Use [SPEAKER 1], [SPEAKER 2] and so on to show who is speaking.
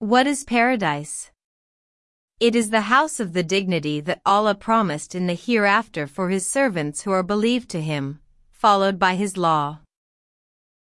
[SPEAKER 1] What is paradise? It is the house of the dignity that Allah promised in the hereafter for His servants who are believed to Him, followed by His law.